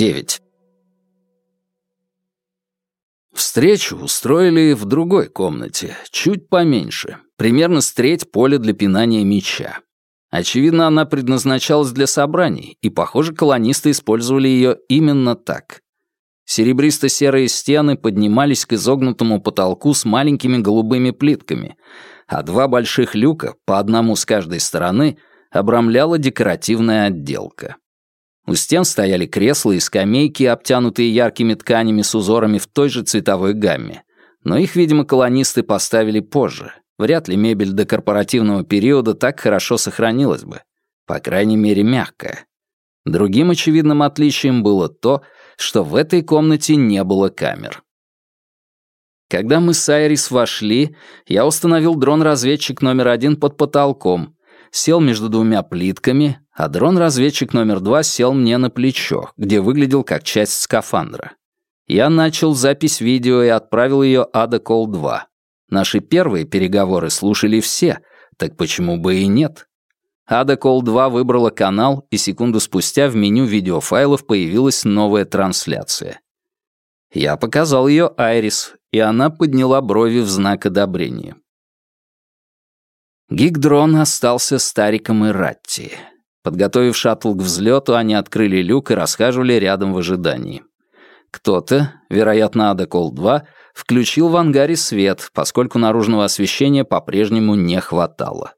9. Встречу устроили в другой комнате, чуть поменьше, примерно с треть поля для пинания мяча. Очевидно, она предназначалась для собраний, и, похоже, колонисты использовали ее именно так. Серебристо-серые стены поднимались к изогнутому потолку с маленькими голубыми плитками, а два больших люка, по одному с каждой стороны, обрамляла декоративная отделка. У стен стояли кресла и скамейки, обтянутые яркими тканями с узорами в той же цветовой гамме. Но их, видимо, колонисты поставили позже. Вряд ли мебель до корпоративного периода так хорошо сохранилась бы. По крайней мере, мягкая. Другим очевидным отличием было то, что в этой комнате не было камер. Когда мы с Айрис вошли, я установил дрон-разведчик номер один под потолком, сел между двумя плитками, а дрон-разведчик номер два сел мне на плечо, где выглядел как часть скафандра. Я начал запись видео и отправил ее Ада Кол 2. Наши первые переговоры слушали все, так почему бы и нет? Ада Кол 2 выбрала канал, и секунду спустя в меню видеофайлов появилась новая трансляция. Я показал ее Айрис, и она подняла брови в знак одобрения. Гигдрон остался стариком и Ратти. Подготовив шаттл к взлету, они открыли люк и расхаживали рядом в ожидании. Кто-то, вероятно, Ада Кол-2, включил в ангаре свет, поскольку наружного освещения по-прежнему не хватало.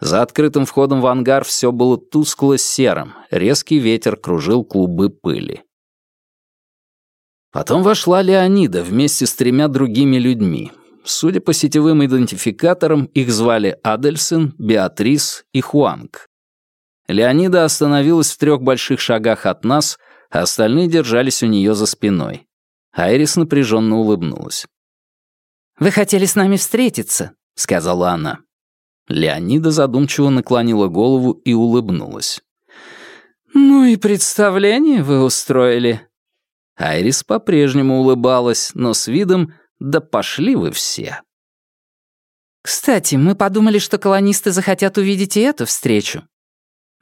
За открытым входом в ангар все было тускло-серым, резкий ветер кружил клубы пыли. Потом вошла Леонида вместе с тремя другими людьми. Судя по сетевым идентификаторам, их звали Адельсен, Беатрис и Хуанг. Леонида остановилась в трех больших шагах от нас, а остальные держались у нее за спиной. Айрис напряженно улыбнулась. «Вы хотели с нами встретиться», — сказала она. Леонида задумчиво наклонила голову и улыбнулась. «Ну и представление вы устроили». Айрис по-прежнему улыбалась, но с видом «да пошли вы все». «Кстати, мы подумали, что колонисты захотят увидеть и эту встречу.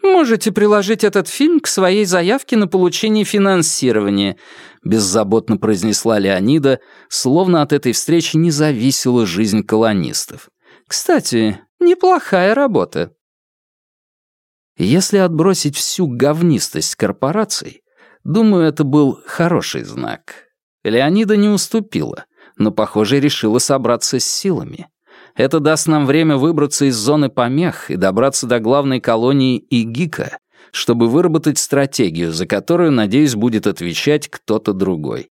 «Можете приложить этот фильм к своей заявке на получение финансирования», беззаботно произнесла Леонида, словно от этой встречи не зависела жизнь колонистов. «Кстати, неплохая работа». Если отбросить всю говнистость корпораций, думаю, это был хороший знак. Леонида не уступила, но, похоже, решила собраться с силами. Это даст нам время выбраться из зоны помех и добраться до главной колонии ИГИКа, чтобы выработать стратегию, за которую, надеюсь, будет отвечать кто-то другой.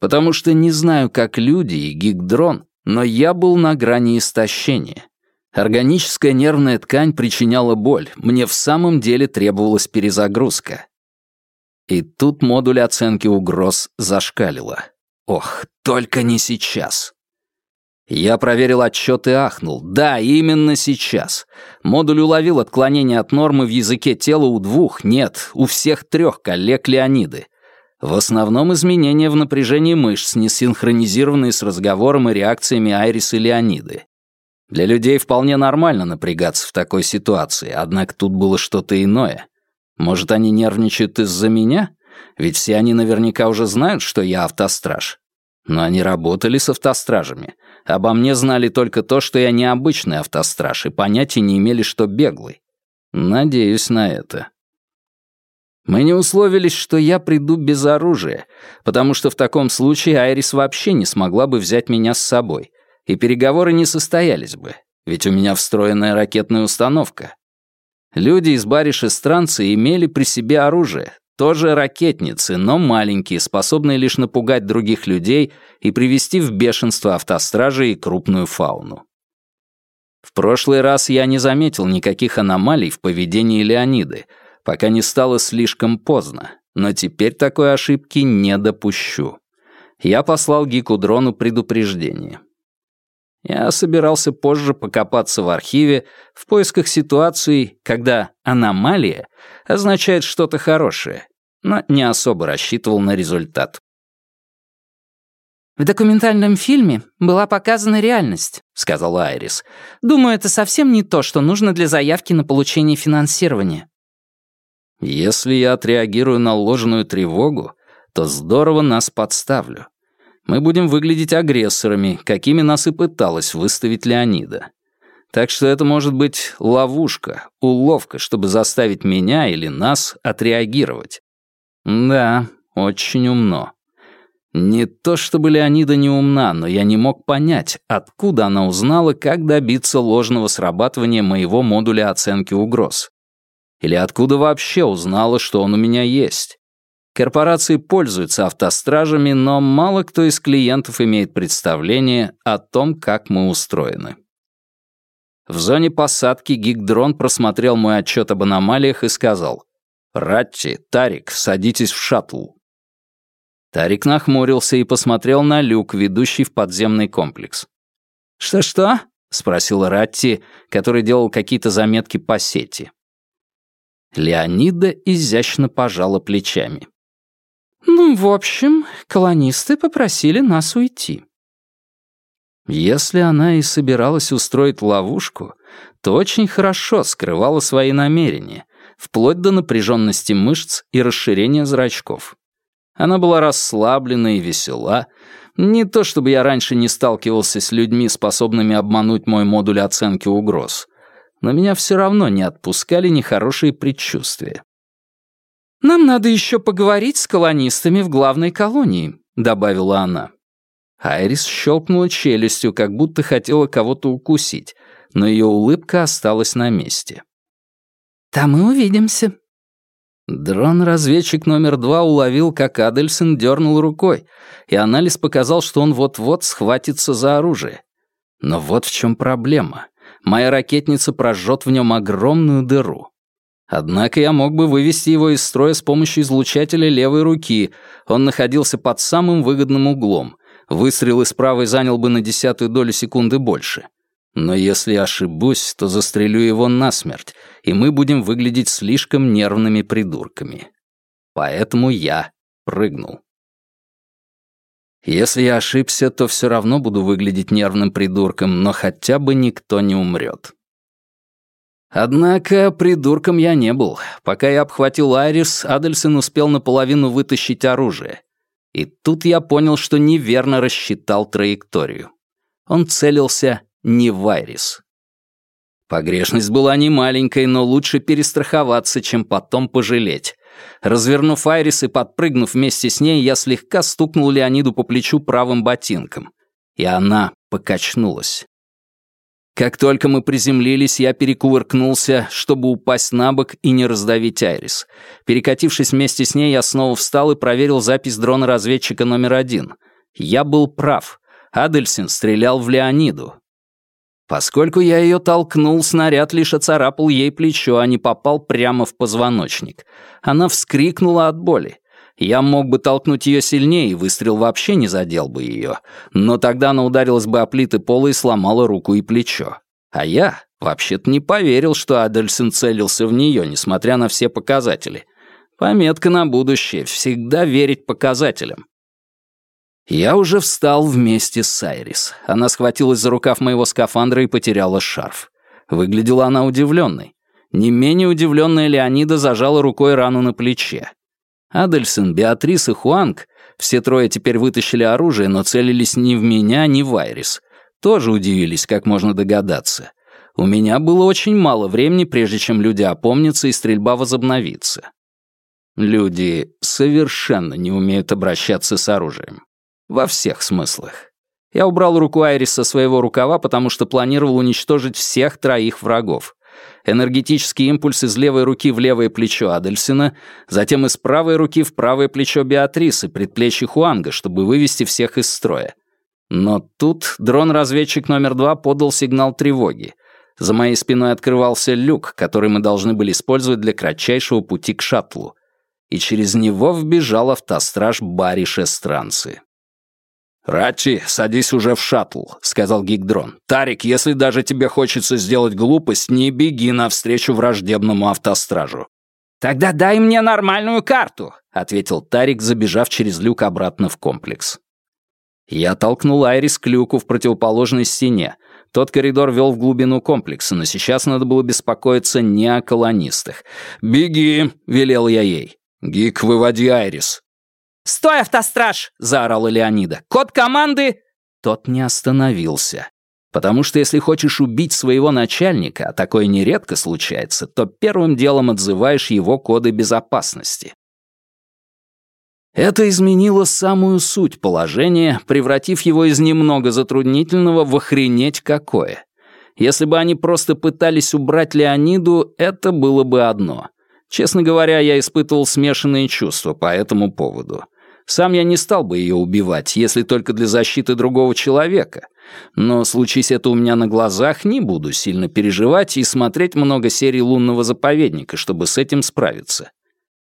Потому что не знаю, как люди и гигдрон, но я был на грани истощения. Органическая нервная ткань причиняла боль, мне в самом деле требовалась перезагрузка. И тут модуль оценки угроз зашкалила. Ох, только не сейчас. Я проверил отчет и ахнул. Да, именно сейчас. Модуль уловил отклонение от нормы в языке тела у двух, нет, у всех трех коллег Леониды. В основном изменения в напряжении мышц, не синхронизированные с разговором и реакциями Айрис и Леониды. Для людей вполне нормально напрягаться в такой ситуации, однако тут было что-то иное. Может, они нервничают из-за меня? Ведь все они наверняка уже знают, что я автостраж. Но они работали с автостражами. Обо мне знали только то, что я необычный автостраж, и понятия не имели, что беглый. Надеюсь на это. Мы не условились, что я приду без оружия, потому что в таком случае Айрис вообще не смогла бы взять меня с собой, и переговоры не состоялись бы, ведь у меня встроенная ракетная установка. Люди из Бариш-Эстранца имели при себе оружие, тоже ракетницы, но маленькие, способные лишь напугать других людей и привести в бешенство автостражи и крупную фауну. В прошлый раз я не заметил никаких аномалий в поведении Леониды, пока не стало слишком поздно, но теперь такой ошибки не допущу. Я послал Гику-дрону предупреждение. Я собирался позже покопаться в архиве в поисках ситуаций, когда аномалия означает что-то хорошее, но не особо рассчитывал на результат. «В документальном фильме была показана реальность», — сказала Айрис. «Думаю, это совсем не то, что нужно для заявки на получение финансирования». Если я отреагирую на ложную тревогу, то здорово нас подставлю. Мы будем выглядеть агрессорами, какими нас и пыталась выставить Леонида. Так что это может быть ловушка, уловка, чтобы заставить меня или нас отреагировать. Да, очень умно. Не то чтобы Леонида не умна, но я не мог понять, откуда она узнала, как добиться ложного срабатывания моего модуля оценки угроз. Или откуда вообще узнала, что он у меня есть. Корпорации пользуются автостражами, но мало кто из клиентов имеет представление о том, как мы устроены. В зоне посадки гигдрон просмотрел мой отчет об аномалиях и сказал «Ратти, Тарик, садитесь в шаттл». Тарик нахмурился и посмотрел на люк, ведущий в подземный комплекс. «Что-что?» — спросил Ратти, который делал какие-то заметки по сети. Леонида изящно пожала плечами. «Ну, в общем, колонисты попросили нас уйти». Если она и собиралась устроить ловушку, то очень хорошо скрывала свои намерения, вплоть до напряженности мышц и расширения зрачков. Она была расслаблена и весела. Не то чтобы я раньше не сталкивался с людьми, способными обмануть мой модуль оценки угроз, но меня все равно не отпускали нехорошие предчувствия. «Нам надо еще поговорить с колонистами в главной колонии», — добавила она. Айрис щелкнула челюстью, как будто хотела кого-то укусить, но ее улыбка осталась на месте. «Там мы увидимся», Дрон-разведчик номер два уловил, как Адельсон дернул рукой, и анализ показал, что он вот-вот схватится за оружие. Но вот в чем проблема. Моя ракетница прожжет в нем огромную дыру. Однако я мог бы вывести его из строя с помощью излучателя левой руки. Он находился под самым выгодным углом. Выстрел из правой занял бы на десятую долю секунды больше. Но если ошибусь, то застрелю его насмерть, и мы будем выглядеть слишком нервными придурками. Поэтому я прыгнул. Если я ошибся, то все равно буду выглядеть нервным придурком, но хотя бы никто не умрет. Однако придурком я не был. Пока я обхватил Айрис, Адельсон успел наполовину вытащить оружие. И тут я понял, что неверно рассчитал траекторию. Он целился не в Айрис. Погрешность была не маленькой, но лучше перестраховаться, чем потом пожалеть. Развернув Айрис и подпрыгнув вместе с ней, я слегка стукнул Леониду по плечу правым ботинком. И она покачнулась. Как только мы приземлились, я перекувыркнулся, чтобы упасть на бок и не раздавить Айрис. Перекатившись вместе с ней, я снова встал и проверил запись дрона-разведчика номер один. Я был прав. Адельсин стрелял в Леониду. Поскольку я ее толкнул, снаряд лишь оцарапал ей плечо, а не попал прямо в позвоночник. Она вскрикнула от боли. Я мог бы толкнуть ее сильнее, и выстрел вообще не задел бы ее. Но тогда она ударилась бы о плиты пола и сломала руку и плечо. А я вообще-то не поверил, что Адельсен целился в нее, несмотря на все показатели. Пометка на будущее — всегда верить показателям. Я уже встал вместе с Айрис. Она схватилась за рукав моего скафандра и потеряла шарф. Выглядела она удивленной. Не менее удивленная Леонида зажала рукой рану на плече. Адельсон, Беатрис и Хуанг, все трое теперь вытащили оружие, но целились не в меня, ни в Айрис. Тоже удивились, как можно догадаться. У меня было очень мало времени, прежде чем люди опомнятся и стрельба возобновится. Люди совершенно не умеют обращаться с оружием. Во всех смыслах. Я убрал руку Айрис со своего рукава, потому что планировал уничтожить всех троих врагов. Энергетический импульс из левой руки в левое плечо Адельсина, затем из правой руки в правое плечо Беатрисы, предплечье Хуанга, чтобы вывести всех из строя. Но тут дрон-разведчик номер два подал сигнал тревоги. За моей спиной открывался люк, который мы должны были использовать для кратчайшего пути к шаттлу. И через него вбежал автостраж Барри Шестранцы. «Ратти, садись уже в шаттл», — сказал Гигдрон. «Тарик, если даже тебе хочется сделать глупость, не беги навстречу враждебному автостражу». «Тогда дай мне нормальную карту», — ответил Тарик, забежав через люк обратно в комплекс. Я толкнул Айрис к люку в противоположной стене, Тот коридор вел в глубину комплекса, но сейчас надо было беспокоиться не о колонистах. «Беги!» — велел я ей. «Гик, выводи Айрис!» «Стой, автостраж!» — заорала Леонида. «Код команды...» Тот не остановился. Потому что если хочешь убить своего начальника, а такое нередко случается, то первым делом отзываешь его коды безопасности. Это изменило самую суть положения, превратив его из немного затруднительного в охренеть какое. Если бы они просто пытались убрать Леониду, это было бы одно. Честно говоря, я испытывал смешанные чувства по этому поводу. Сам я не стал бы ее убивать, если только для защиты другого человека. Но случись это у меня на глазах, не буду сильно переживать и смотреть много серий «Лунного заповедника», чтобы с этим справиться.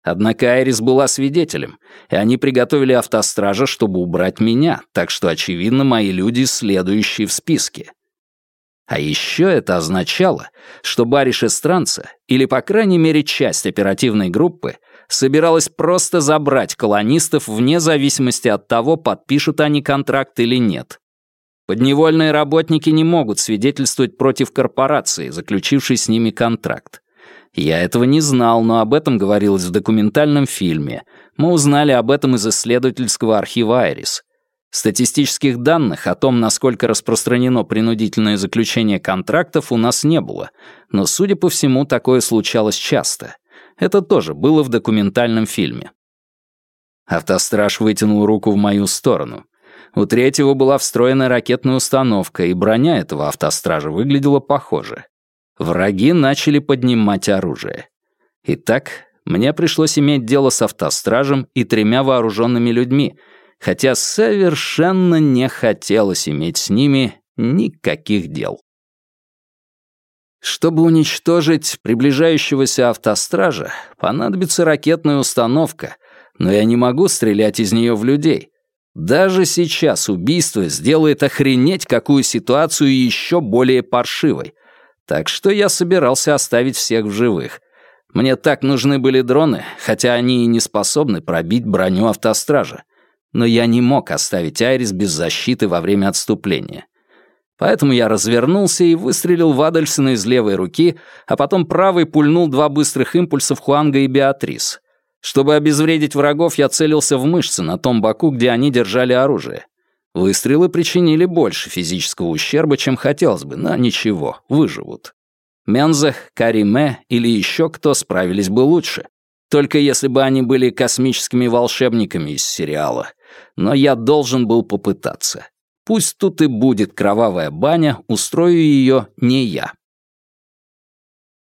Однако Айрис была свидетелем, и они приготовили автостража, чтобы убрать меня, так что, очевидно, мои люди следующие в списке. А еще это означало, что Бариш Эстранца, или, по крайней мере, часть оперативной группы, собиралась просто забрать колонистов вне зависимости от того, подпишут они контракт или нет. Подневольные работники не могут свидетельствовать против корпорации, заключившей с ними контракт. Я этого не знал, но об этом говорилось в документальном фильме. Мы узнали об этом из исследовательского архива «Айрис». Статистических данных о том, насколько распространено принудительное заключение контрактов, у нас не было, но, судя по всему, такое случалось часто. Это тоже было в документальном фильме. Автостраж вытянул руку в мою сторону. У третьего была встроена ракетная установка, и броня этого автостража выглядела похоже. Враги начали поднимать оружие. Итак, мне пришлось иметь дело с автостражем и тремя вооруженными людьми, хотя совершенно не хотелось иметь с ними никаких дел. Чтобы уничтожить приближающегося автостража, понадобится ракетная установка, но я не могу стрелять из нее в людей. Даже сейчас убийство сделает охренеть какую ситуацию еще более паршивой — так что я собирался оставить всех в живых. Мне так нужны были дроны, хотя они и не способны пробить броню автостража. Но я не мог оставить Айрис без защиты во время отступления. Поэтому я развернулся и выстрелил в Адельсона из левой руки, а потом правой пульнул два быстрых импульса в Хуанга и Беатрис. Чтобы обезвредить врагов, я целился в мышцы на том боку, где они держали оружие. Выстрелы причинили больше физического ущерба, чем хотелось бы, но ничего, выживут. Мензах, Кариме или еще кто справились бы лучше. Только если бы они были космическими волшебниками из сериала. Но я должен был попытаться. Пусть тут и будет кровавая баня, устрою ее не я.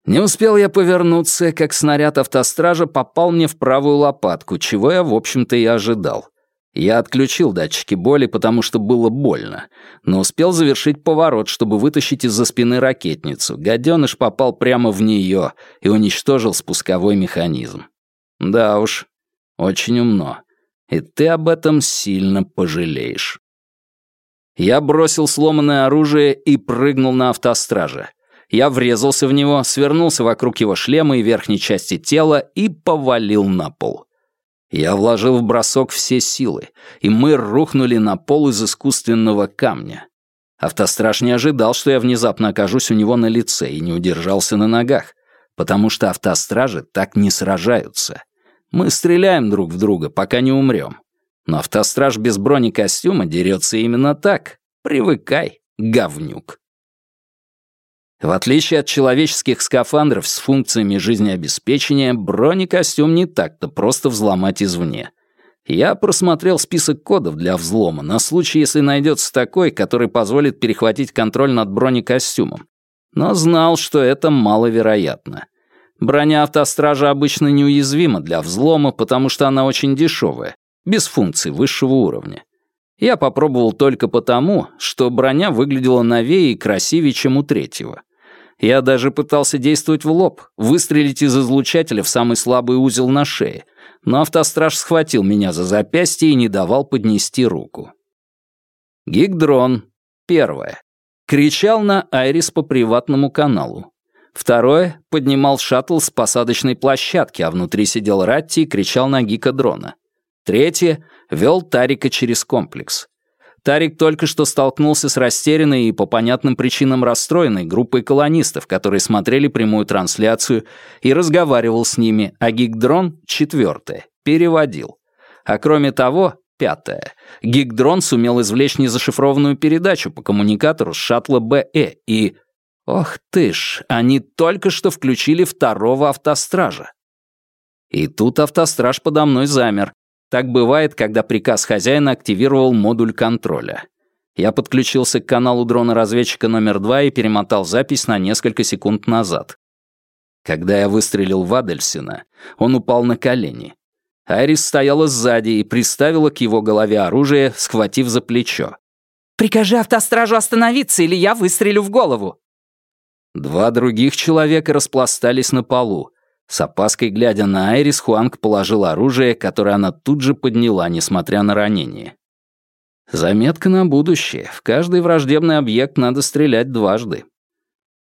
Не успел я повернуться, как снаряд автостража попал мне в правую лопатку, чего я, в общем-то, и ожидал. Я отключил датчики боли, потому что было больно, но успел завершить поворот, чтобы вытащить из-за спины ракетницу. Гаденыш попал прямо в нее и уничтожил спусковой механизм. Да уж, очень умно. И ты об этом сильно пожалеешь. Я бросил сломанное оружие и прыгнул на автостраже. Я врезался в него, свернулся вокруг его шлема и верхней части тела и повалил на пол. Я вложил в бросок все силы, и мы рухнули на пол из искусственного камня. Автостраж не ожидал, что я внезапно окажусь у него на лице и не удержался на ногах, потому что автостражи так не сражаются. Мы стреляем друг в друга, пока не умрем. Но автостраж без бронекостюма дерется именно так. Привыкай, говнюк. В отличие от человеческих скафандров с функциями жизнеобеспечения, бронекостюм не так-то просто взломать извне. Я просмотрел список кодов для взлома на случай, если найдется такой, который позволит перехватить контроль над бронекостюмом. Но знал, что это маловероятно. Броня автостража обычно неуязвима для взлома, потому что она очень дешевая, без функций высшего уровня. Я попробовал только потому, что броня выглядела новее и красивее, чем у третьего. Я даже пытался действовать в лоб, выстрелить из излучателя в самый слабый узел на шее, но автостраж схватил меня за запястье и не давал поднести руку. Гигдрон. Первое. Кричал на Айрис по приватному каналу. Второе. Поднимал шаттл с посадочной площадки, а внутри сидел Ратти и кричал на гика дрона. Третье. Вел Тарика через комплекс. Тарик только что столкнулся с растерянной и по понятным причинам расстроенной группой колонистов, которые смотрели прямую трансляцию, и разговаривал с ними, а Гигдрон, четвертое, переводил. А кроме того, пятое, Гигдрон сумел извлечь незашифрованную передачу по коммуникатору с шаттла БЭ и... Ох ты ж, они только что включили второго автостража. И тут автостраж подо мной замер. Так бывает, когда приказ хозяина активировал модуль контроля. Я подключился к каналу дрона-разведчика номер два и перемотал запись на несколько секунд назад. Когда я выстрелил в Адельсина, он упал на колени. Айрис стояла сзади и приставила к его голове оружие, схватив за плечо. «Прикажи автостражу остановиться, или я выстрелю в голову!» Два других человека распластались на полу. С опаской глядя на Айрис, Хуанг положил оружие, которое она тут же подняла, несмотря на ранение. Заметка на будущее. В каждый враждебный объект надо стрелять дважды.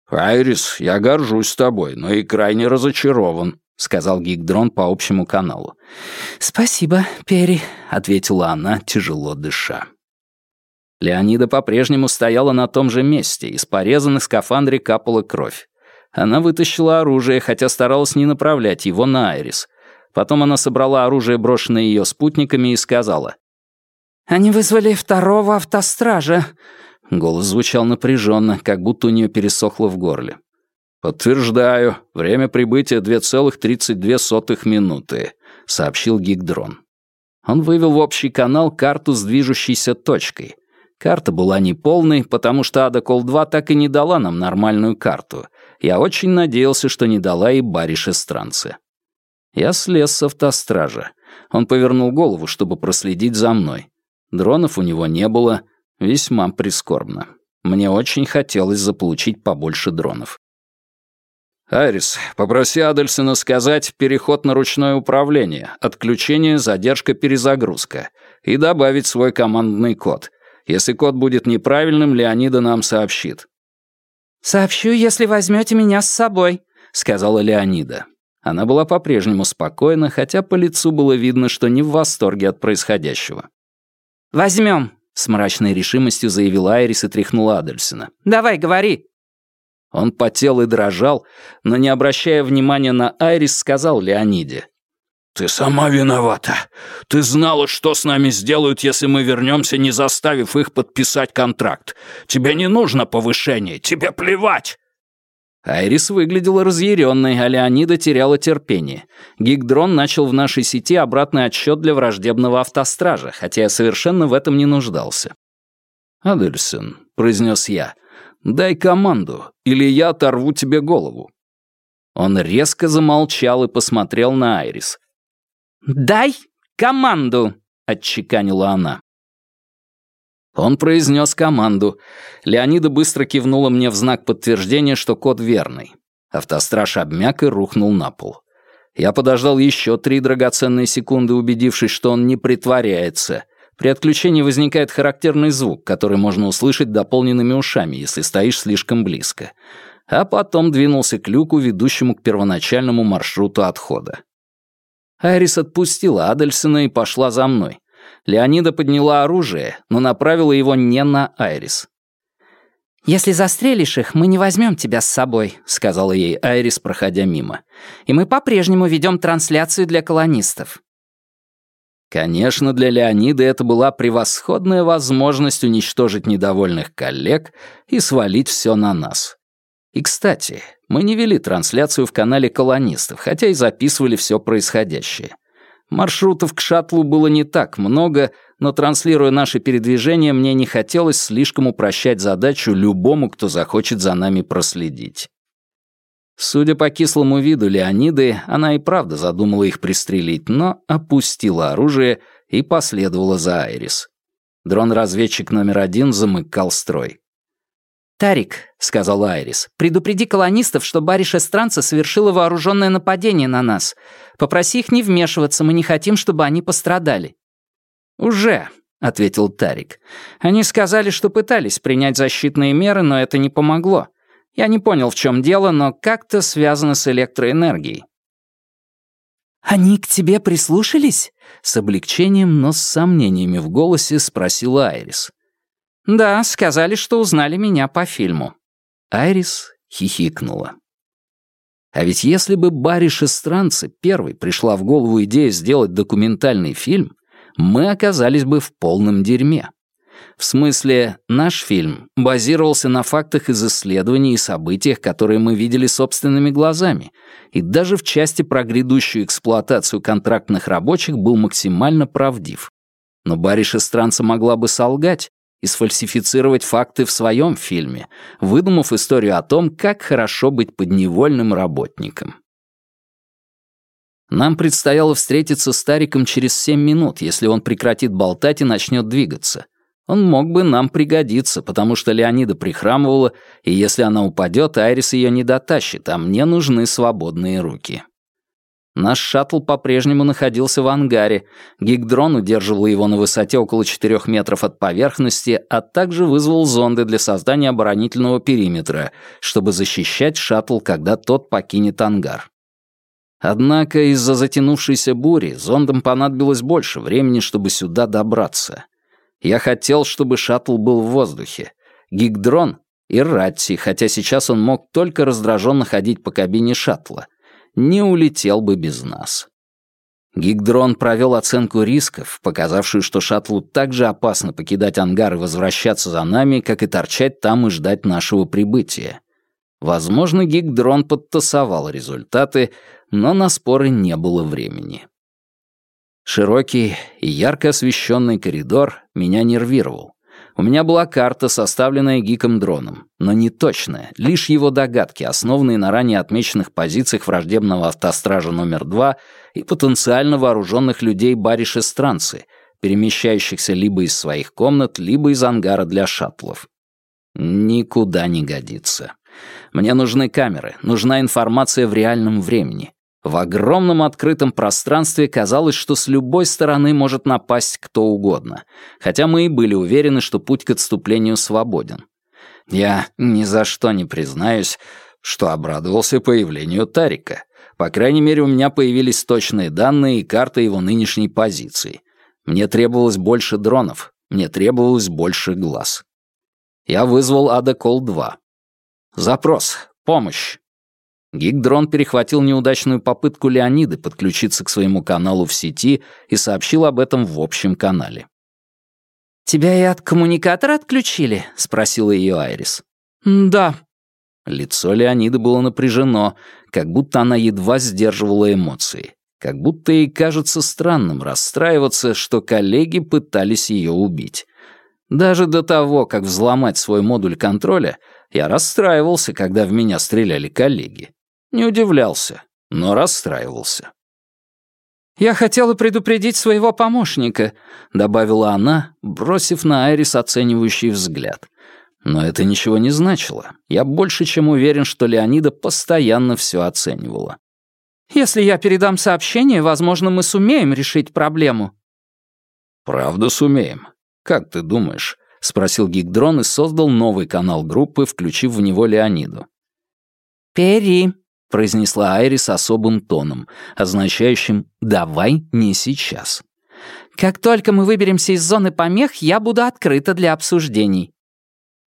«Айрис, я горжусь тобой, но и крайне разочарован», — сказал Гигдрон по общему каналу. «Спасибо, Перри», — ответила она, тяжело дыша. Леонида по-прежнему стояла на том же месте, из порезанных скафандре капала кровь. Она вытащила оружие, хотя старалась не направлять его на Айрис. Потом она собрала оружие, брошенное ее спутниками, и сказала. «Они вызвали второго автостража». Голос звучал напряженно, как будто у нее пересохло в горле. «Подтверждаю. Время прибытия 2,32 минуты», — сообщил Гигдрон. Он вывел в общий канал карту с движущейся точкой. Карта была неполной, потому что Ада Кол-2 так и не дала нам нормальную карту — я очень надеялся, что не дала и бариш эстранцы. Я слез с автостража. Он повернул голову, чтобы проследить за мной. Дронов у него не было. Весьма прискорбно. Мне очень хотелось заполучить побольше дронов. «Айрис, попроси Адельсона сказать «переход на ручное управление», «отключение», «задержка», «перезагрузка» и добавить свой командный код. Если код будет неправильным, Леонида нам сообщит. «Сообщу, если возьмете меня с собой», — сказала Леонида. Она была по-прежнему спокойна, хотя по лицу было видно, что не в восторге от происходящего. «Возьмем», — с мрачной решимостью заявила Айрис и тряхнула Адельсона. «Давай, говори». Он потел и дрожал, но, не обращая внимания на Айрис, сказал Леониде. «Ты сама виновата. Ты знала, что с нами сделают, если мы вернемся, не заставив их подписать контракт. Тебе не нужно повышение, тебе плевать!» Айрис выглядела разъяренной, а Леонида теряла терпение. Гигдрон начал в нашей сети обратный отсчет для враждебного автостража, хотя я совершенно в этом не нуждался. «Адельсон», — произнес я, — «дай команду, или я оторву тебе голову». Он резко замолчал и посмотрел на Айрис. «Дай команду!» — отчеканила она. Он произнес команду. Леонида быстро кивнула мне в знак подтверждения, что код верный. Автостраж обмяк и рухнул на пол. Я подождал еще три драгоценные секунды, убедившись, что он не притворяется. При отключении возникает характерный звук, который можно услышать дополненными ушами, если стоишь слишком близко. А потом двинулся к люку, ведущему к первоначальному маршруту отхода. Айрис отпустила Адельсона и пошла за мной. Леонида подняла оружие, но направила его не на Айрис. «Если застрелишь их, мы не возьмем тебя с собой», — сказала ей Айрис, проходя мимо. «И мы по-прежнему ведем трансляцию для колонистов». Конечно, для Леониды это была превосходная возможность уничтожить недовольных коллег и свалить все на нас. И, кстати, мы не вели трансляцию в канале колонистов, хотя и записывали все происходящее. Маршрутов к шаттлу было не так много, но транслируя наши передвижения, мне не хотелось слишком упрощать задачу любому, кто захочет за нами проследить. Судя по кислому виду Леониды, она и правда задумала их пристрелить, но опустила оружие и последовала за Айрис. Дрон-разведчик номер один замыкал строй. «Тарик», — сказал Айрис, — «предупреди колонистов, что бариш Эстранца совершила вооруженное нападение на нас. Попроси их не вмешиваться, мы не хотим, чтобы они пострадали». «Уже», — ответил Тарик. «Они сказали, что пытались принять защитные меры, но это не помогло. Я не понял, в чем дело, но как-то связано с электроэнергией». «Они к тебе прислушались?» С облегчением, но с сомнениями в голосе спросила Айрис. «Да, сказали, что узнали меня по фильму». Айрис хихикнула. А ведь если бы Барри Шестранце первой пришла в голову идея сделать документальный фильм, мы оказались бы в полном дерьме. В смысле, наш фильм базировался на фактах из исследований и событиях, которые мы видели собственными глазами, и даже в части про грядущую эксплуатацию контрактных рабочих был максимально правдив. Но Барри Шестранца могла бы солгать и сфальсифицировать факты в своем фильме, выдумав историю о том, как хорошо быть подневольным работником. Нам предстояло встретиться с Тариком через семь минут, если он прекратит болтать и начнет двигаться. Он мог бы нам пригодиться, потому что Леонида прихрамывала, и если она упадет, Айрис ее не дотащит, а мне нужны свободные руки. Наш шаттл по-прежнему находился в ангаре. Гигдрон удерживал его на высоте около 4 метров от поверхности, а также вызвал зонды для создания оборонительного периметра, чтобы защищать шаттл, когда тот покинет ангар. Однако из-за затянувшейся бури зондам понадобилось больше времени, чтобы сюда добраться. Я хотел, чтобы шаттл был в воздухе. Гигдрон и Ратти, хотя сейчас он мог только раздраженно ходить по кабине шаттла, не улетел бы без нас. Гигдрон провел оценку рисков, показавшую, что шаттлу так же опасно покидать ангар и возвращаться за нами, как и торчать там и ждать нашего прибытия. Возможно, Гигдрон подтасовал результаты, но на споры не было времени. Широкий и ярко освещенный коридор меня нервировал. У меня была карта, составленная гиком-дроном, но не точная, лишь его догадки, основанные на ранее отмеченных позициях враждебного автостража номер 2 и потенциально вооруженных людей Бариш-Эстранцы, перемещающихся либо из своих комнат, либо из ангара для шаттлов. Никуда не годится. Мне нужны камеры, нужна информация в реальном времени. В огромном открытом пространстве казалось, что с любой стороны может напасть кто угодно, хотя мы и были уверены, что путь к отступлению свободен. Я ни за что не признаюсь, что обрадовался появлению Тарика. По крайней мере, у меня появились точные данные и карта его нынешней позиции. Мне требовалось больше дронов, мне требовалось больше глаз. Я вызвал Адакол-2. Запрос. Помощь. Гигдрон перехватил неудачную попытку Леониды подключиться к своему каналу в сети и сообщил об этом в общем канале. «Тебя и от коммуникатора отключили?» — спросила ее Айрис. «Да». Лицо Леониды было напряжено, как будто она едва сдерживала эмоции. Как будто ей кажется странным расстраиваться, что коллеги пытались ее убить. Даже до того, как взломать свой модуль контроля, я расстраивался, когда в меня стреляли коллеги. Не удивлялся, но расстраивался. «Я хотела предупредить своего помощника», — добавила она, бросив на Айрис оценивающий взгляд. Но это ничего не значило. Я больше чем уверен, что Леонида постоянно все оценивала. «Если я передам сообщение, возможно, мы сумеем решить проблему». «Правда сумеем? Как ты думаешь?» — спросил Гигдрон и создал новый канал группы, включив в него Леониду. «Пери», — произнесла Айрис особым тоном, означающим «давай не сейчас». «Как только мы выберемся из зоны помех, я буду открыта для обсуждений».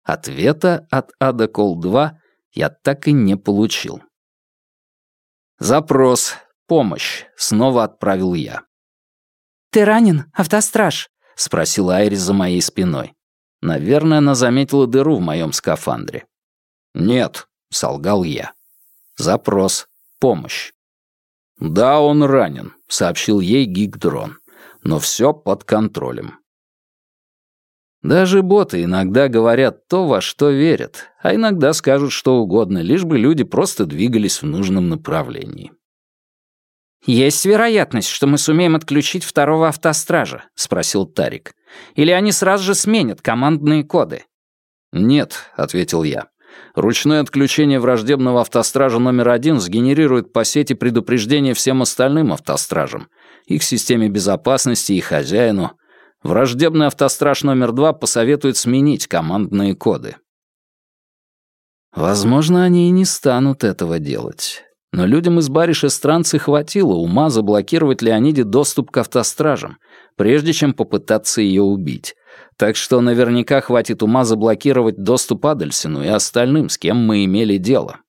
Ответа от Адакол-2 я так и не получил. «Запрос. Помощь», — снова отправил я. «Ты ранен, автостраж?» — спросила Айрис за моей спиной. Наверное, она заметила дыру в моем скафандре. «Нет», — солгал я. Запрос. Помощь. «Да, он ранен», — сообщил ей Гигдрон. «Но все под контролем». Даже боты иногда говорят то, во что верят, а иногда скажут что угодно, лишь бы люди просто двигались в нужном направлении. «Есть вероятность, что мы сумеем отключить второго автостража?» — спросил Тарик. «Или они сразу же сменят командные коды?» «Нет», — ответил я. Ручное отключение враждебного автостража номер один сгенерирует по сети предупреждение всем остальным автостражам, их системе безопасности и хозяину. Враждебный автостраж номер два посоветует сменить командные коды. Возможно, они и не станут этого делать. Но людям из Бариша странцы хватило ума заблокировать Леониде доступ к автостражам, прежде чем попытаться ее убить. Так что наверняка хватит ума заблокировать доступ Адельсину и остальным, с кем мы имели дело.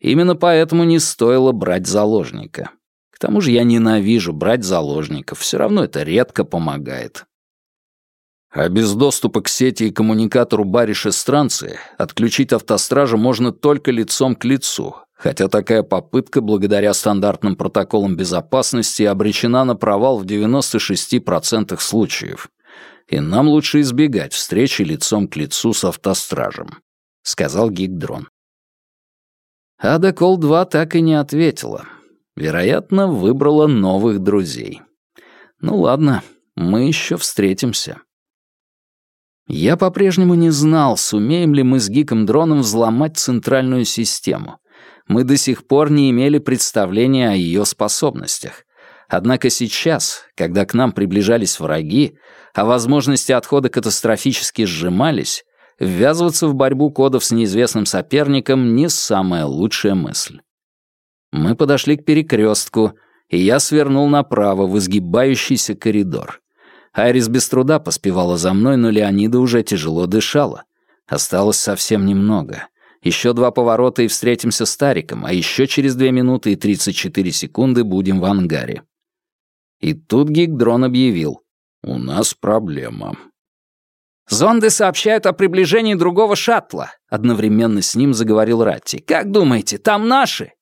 Именно поэтому не стоило брать заложника. К тому же я ненавижу брать заложников, все равно это редко помогает. А без доступа к сети и коммуникатору бариш эстранции отключить автостража можно только лицом к лицу, хотя такая попытка, благодаря стандартным протоколам безопасности, обречена на провал в 96% случаев. И нам лучше избегать встречи лицом к лицу с автостражем», — сказал Гигдрон. Ада Кол-2 так и не ответила. Вероятно, выбрала новых друзей. Ну ладно, мы еще встретимся. Я по-прежнему не знал, сумеем ли мы с Гиком-дроном взломать центральную систему. Мы до сих пор не имели представления о ее способностях. Однако сейчас, когда к нам приближались враги, а возможности отхода катастрофически сжимались, ввязываться в борьбу кодов с неизвестным соперником не самая лучшая мысль. Мы подошли к перекрестку, и я свернул направо в изгибающийся коридор. Айрис без труда поспевала за мной, но Леонида уже тяжело дышала. Осталось совсем немного. Еще два поворота и встретимся с Тариком, а еще через две минуты и 34 секунды будем в ангаре. И тут Гигдрон объявил. «У нас проблема». «Зонды сообщают о приближении другого шаттла», — одновременно с ним заговорил Ратти. «Как думаете, там наши?»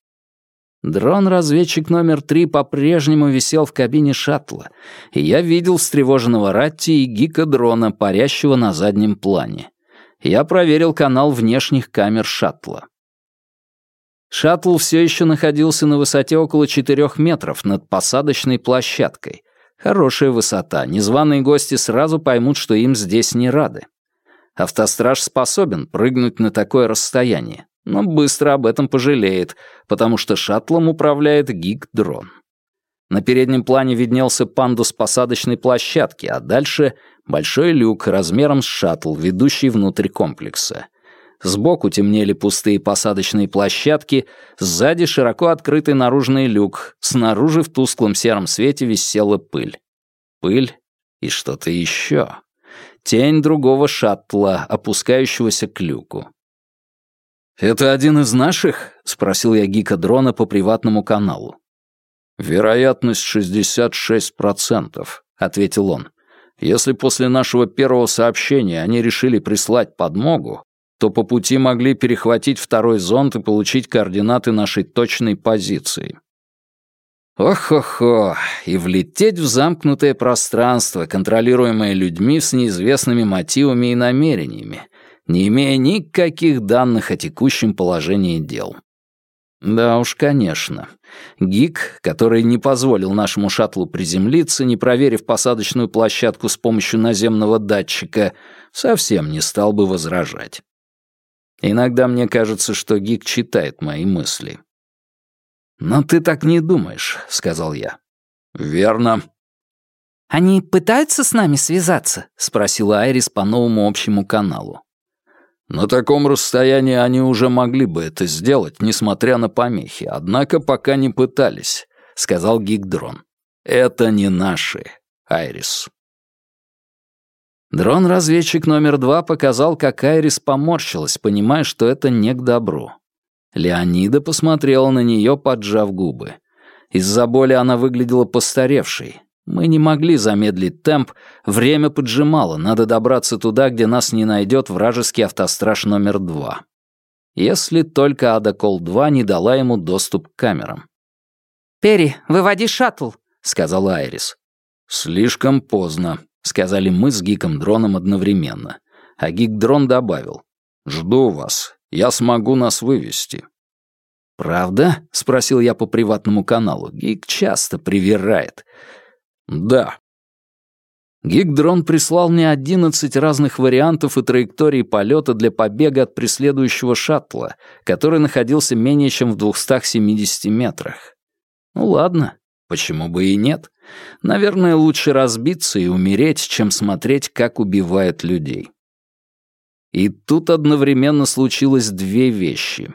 Дрон-разведчик номер три по-прежнему висел в кабине шаттла, и я видел встревоженного Ратти и гика-дрона, парящего на заднем плане. Я проверил канал внешних камер шаттла. Шаттл все еще находился на высоте около четырех метров над посадочной площадкой. Хорошая высота, незваные гости сразу поймут, что им здесь не рады. Автостраж способен прыгнуть на такое расстояние, но быстро об этом пожалеет, потому что шаттлом управляет гиг-дрон. На переднем плане виднелся пандус посадочной площадки, а дальше — большой люк размером с шаттл, ведущий внутрь комплекса. Сбоку темнели пустые посадочные площадки, сзади широко открытый наружный люк, снаружи в тусклом сером свете висела пыль. Пыль и что-то еще. Тень другого шаттла, опускающегося к люку. «Это один из наших?» — спросил я гика дрона по приватному каналу. «Вероятность 66%, — ответил он. «Если после нашего первого сообщения они решили прислать подмогу, то по пути могли перехватить второй зонд и получить координаты нашей точной позиции». Ох-хо-хо, и влететь в замкнутое пространство, контролируемое людьми с неизвестными мотивами и намерениями, не имея никаких данных о текущем положении дел. Да уж, конечно. Гик, который не позволил нашему шаттлу приземлиться, не проверив посадочную площадку с помощью наземного датчика, совсем не стал бы возражать. Иногда мне кажется, что Гик читает мои мысли. «Но ты так не думаешь», — сказал я. «Верно». «Они пытаются с нами связаться?» — спросила Айрис по новому общему каналу. На таком расстоянии они уже могли бы это сделать, несмотря на помехи, однако пока не пытались, сказал Гигдрон. Это не наши, Айрис. Дрон-разведчик номер два показал, как Айрис поморщилась, понимая, что это не к добру. Леонида посмотрела на нее, поджав губы. Из-за боли она выглядела постаревшей, мы не могли замедлить темп, время поджимало, надо добраться туда, где нас не найдет вражеский автостраж номер два. Если только Ада Кол-2 не дала ему доступ к камерам. «Перри, выводи шаттл», — сказала Айрис. «Слишком поздно», — сказали мы с Гиком-дроном одновременно. А Гик-дрон добавил. «Жду вас. Я смогу нас вывести». «Правда?» — спросил я по приватному каналу. Гик часто привирает. Да. Гигдрон прислал мне 11 разных вариантов и траекторий полета для побега от преследующего шаттла, который находился менее чем в 270 метрах. Ну ладно, почему бы и нет? Наверное, лучше разбиться и умереть, чем смотреть, как убивают людей. И тут одновременно случилось две вещи.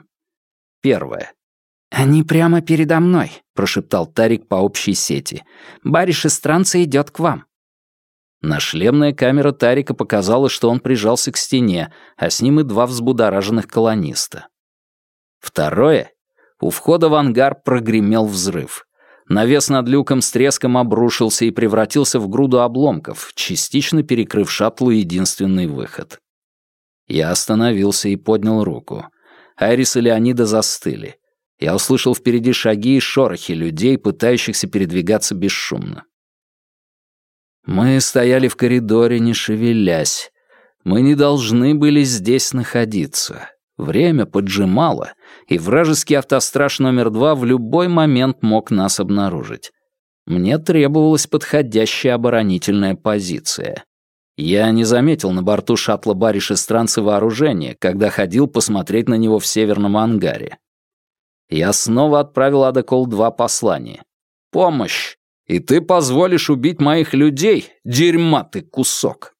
Первое. «Они прямо передо мной», — прошептал Тарик по общей сети. «Бариш из странца идет к вам». Нашлемная камера Тарика показала, что он прижался к стене, а с ним и два взбудораженных колониста. Второе. У входа в ангар прогремел взрыв. Навес над люком с треском обрушился и превратился в груду обломков, частично перекрыв шаттлу единственный выход. Я остановился и поднял руку. Айрис и Леонида застыли. Я услышал впереди шаги и шорохи людей, пытающихся передвигаться бесшумно. Мы стояли в коридоре, не шевелясь. Мы не должны были здесь находиться. Время поджимало, и вражеский автостраж номер два в любой момент мог нас обнаружить. Мне требовалась подходящая оборонительная позиция. Я не заметил на борту шаттла Бариш Странцы вооружения, когда ходил посмотреть на него в северном ангаре. Я снова отправил Адекол-2 послание. «Помощь! И ты позволишь убить моих людей? Дерьма ты кусок!»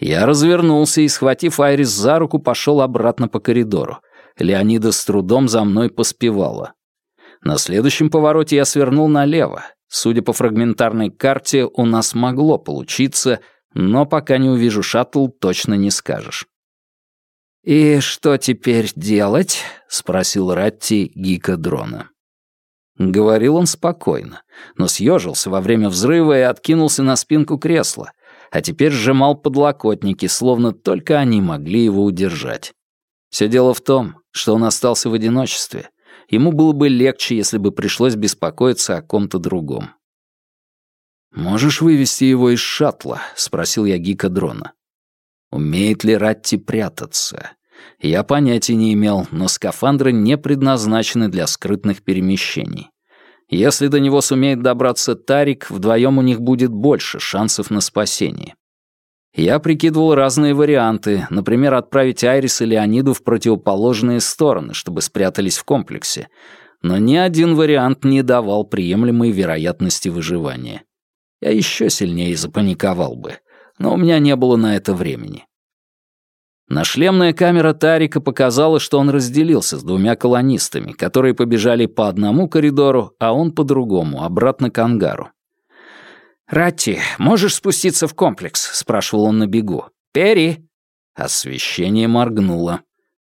Я развернулся и, схватив Айрис за руку, пошел обратно по коридору. Леонида с трудом за мной поспевала. На следующем повороте я свернул налево. Судя по фрагментарной карте, у нас могло получиться, но пока не увижу шаттл, точно не скажешь. «И что теперь делать?» — спросил Ратти гика дрона. Говорил он спокойно, но съежился во время взрыва и откинулся на спинку кресла, а теперь сжимал подлокотники, словно только они могли его удержать. Все дело в том, что он остался в одиночестве. Ему было бы легче, если бы пришлось беспокоиться о ком-то другом. «Можешь вывести его из шаттла?» — спросил я Гика дрона. Умеет ли Ратти прятаться? Я понятия не имел, но скафандры не предназначены для скрытных перемещений. Если до него сумеет добраться Тарик, вдвоем у них будет больше шансов на спасение. Я прикидывал разные варианты, например, отправить Айрис и Леониду в противоположные стороны, чтобы спрятались в комплексе, но ни один вариант не давал приемлемой вероятности выживания. Я еще сильнее запаниковал бы, но у меня не было на это времени. Нашлемная камера Тарика показала, что он разделился с двумя колонистами, которые побежали по одному коридору, а он по другому, обратно к ангару. «Ратти, можешь спуститься в комплекс?» — спрашивал он на бегу. «Перри!» Освещение моргнуло.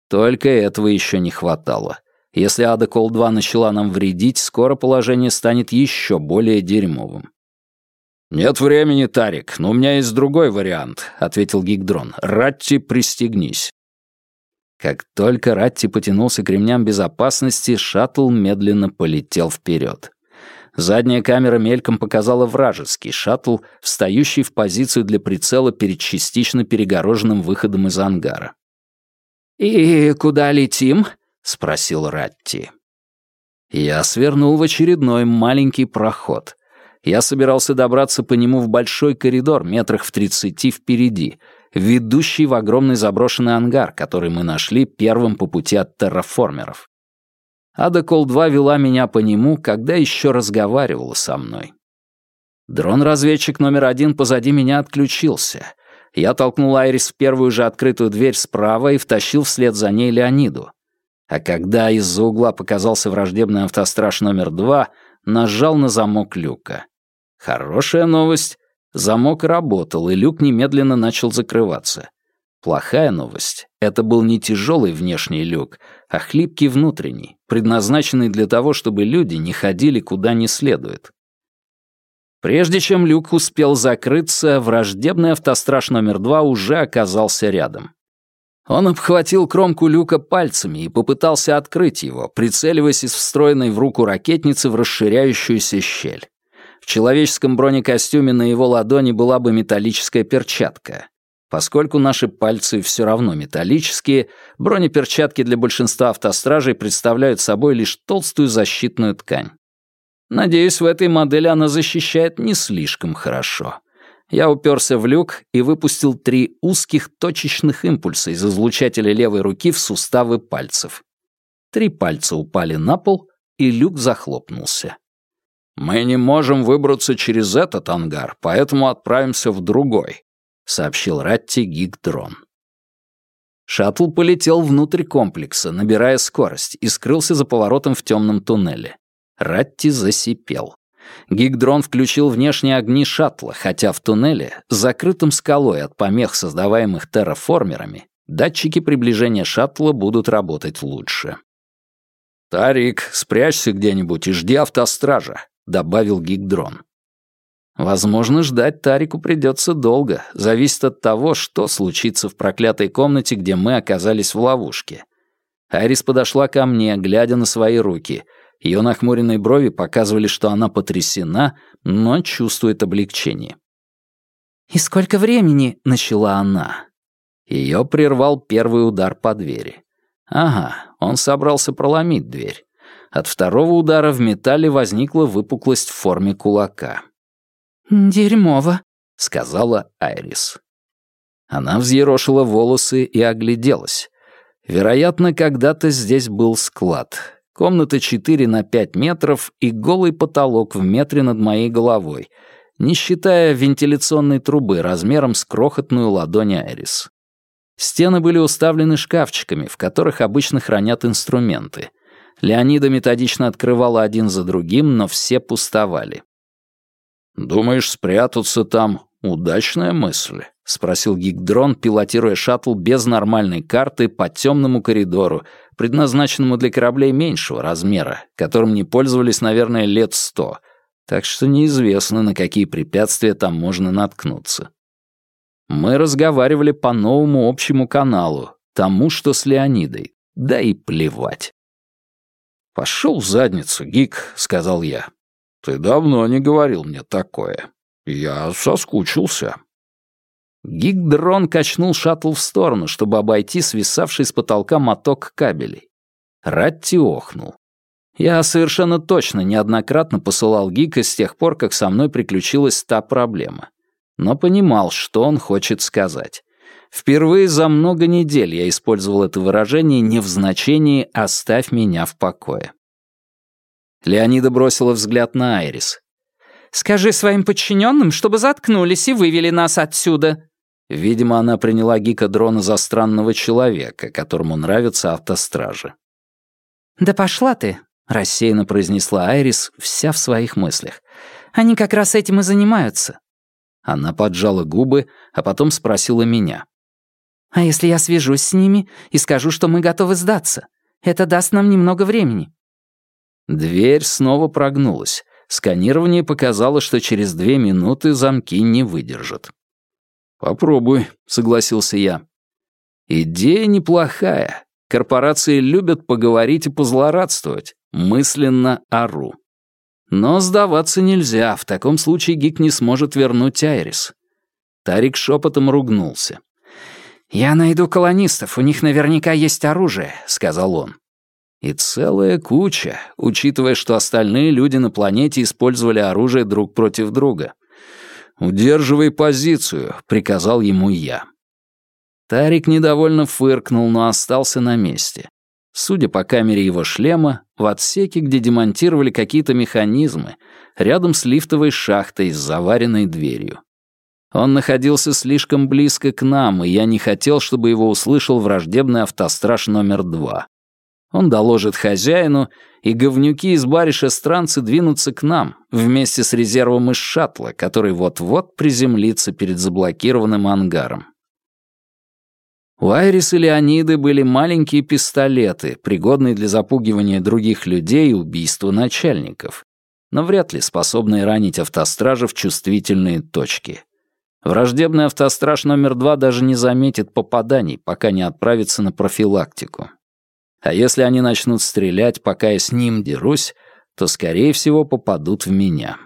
Только этого еще не хватало. Если Ада Кол-2 начала нам вредить, скоро положение станет еще более дерьмовым. «Нет времени, Тарик, но у меня есть другой вариант», — ответил Гигдрон. «Ратти, пристегнись». Как только Ратти потянулся к ремням безопасности, шаттл медленно полетел вперед. Задняя камера мельком показала вражеский шаттл, встающий в позицию для прицела перед частично перегороженным выходом из ангара. «И куда летим?» — спросил Ратти. Я свернул в очередной маленький проход. Я собирался добраться по нему в большой коридор метрах в тридцати впереди, ведущий в огромный заброшенный ангар, который мы нашли первым по пути от терраформеров. Ада Кол-2 вела меня по нему, когда еще разговаривала со мной. Дрон-разведчик номер один позади меня отключился. Я толкнул Айрис в первую же открытую дверь справа и втащил вслед за ней Леониду. А когда из-за угла показался враждебный автостраж номер два, нажал на замок люка. Хорошая новость. Замок работал, и люк немедленно начал закрываться. Плохая новость. Это был не тяжелый внешний люк, а хлипкий внутренний, предназначенный для того, чтобы люди не ходили куда не следует. Прежде чем люк успел закрыться, враждебный автостраж номер два уже оказался рядом. Он обхватил кромку люка пальцами и попытался открыть его, прицеливаясь из встроенной в руку ракетницы в расширяющуюся щель. В человеческом бронекостюме на его ладони была бы металлическая перчатка. Поскольку наши пальцы все равно металлические, бронеперчатки для большинства автостражей представляют собой лишь толстую защитную ткань. Надеюсь, в этой модели она защищает не слишком хорошо. Я уперся в люк и выпустил три узких точечных импульса из излучателя левой руки в суставы пальцев. Три пальца упали на пол, и люк захлопнулся. «Мы не можем выбраться через этот ангар, поэтому отправимся в другой», — сообщил Ратти Гигдрон. Шаттл полетел внутрь комплекса, набирая скорость, и скрылся за поворотом в темном туннеле. Ратти засипел. Гигдрон включил внешние огни шаттла, хотя в туннеле, закрытым скалой от помех, создаваемых терраформерами, датчики приближения шаттла будут работать лучше. «Тарик, спрячься где-нибудь и жди автостража», — добавил Гигдрон. Возможно, ждать Тарику придется долго, зависит от того, что случится в проклятой комнате, где мы оказались в ловушке. Айрис подошла ко мне, глядя на свои руки. Ее нахмуренные брови показывали, что она потрясена, но чувствует облегчение. «И сколько времени?» — начала она. Ее прервал первый удар по двери. Ага, он собрался проломить дверь. От второго удара в металле возникла выпуклость в форме кулака. «Дерьмово», — сказала Айрис. Она взъерошила волосы и огляделась. Вероятно, когда-то здесь был склад. Комната 4 на 5 метров и голый потолок в метре над моей головой, не считая вентиляционной трубы размером с крохотную ладонь Айрис. Стены были уставлены шкафчиками, в которых обычно хранят инструменты. Леонида методично открывала один за другим, но все пустовали. «Думаешь, спрятаться там — удачная мысль?» — спросил Гигдрон, пилотируя шаттл без нормальной карты по темному коридору, предназначенному для кораблей меньшего размера, которым не пользовались, наверное, лет сто, так что неизвестно, на какие препятствия там можно наткнуться. Мы разговаривали по новому общему каналу, тому, что с Леонидой, да и плевать. «Пошел в задницу, Гик», — сказал я. «Ты давно не говорил мне такое. Я соскучился». Гигдрон качнул шаттл в сторону, чтобы обойти свисавший с потолка моток кабелей. Ратти охнул. Я совершенно точно неоднократно посылал Гика с тех пор, как со мной приключилась та проблема. Но понимал, что он хочет сказать. Впервые за много недель я использовал это выражение не в значении «оставь меня в покое». Леонида бросила взгляд на Айрис. «Скажи своим подчиненным, чтобы заткнулись и вывели нас отсюда». Видимо, она приняла Гика Дрона за странного человека, которому нравятся автостражи. «Да пошла ты», — рассеянно произнесла Айрис, вся в своих мыслях. «Они как раз этим и занимаются». Она поджала губы, а потом спросила меня. «А если я свяжусь с ними и скажу, что мы готовы сдаться? Это даст нам немного времени». Дверь снова прогнулась. Сканирование показало, что через две минуты замки не выдержат. «Попробуй», — согласился я. «Идея неплохая. Корпорации любят поговорить и позлорадствовать. Мысленно ору. Но сдаваться нельзя, в таком случае Гик не сможет вернуть Айрис». Тарик шепотом ругнулся. «Я найду колонистов, у них наверняка есть оружие», — сказал он. И целая куча, учитывая, что остальные люди на планете использовали оружие друг против друга. «Удерживай позицию», — приказал ему я. Тарик недовольно фыркнул, но остался на месте. Судя по камере его шлема, в отсеке, где демонтировали какие-то механизмы, рядом с лифтовой шахтой с заваренной дверью. Он находился слишком близко к нам, и я не хотел, чтобы его услышал враждебный автостраж номер два. Он доложит хозяину, и говнюки из бариша странцы двинутся к нам вместе с резервом из шаттла, который вот-вот приземлится перед заблокированным ангаром. У Айрис и Леониды были маленькие пистолеты, пригодные для запугивания других людей и убийства начальников, но вряд ли способные ранить автостража в чувствительные точки. Враждебный автостраж номер два даже не заметит попаданий, пока не отправится на профилактику. А если они начнут стрелять, пока я с ним дерусь, то, скорее всего, попадут в меня.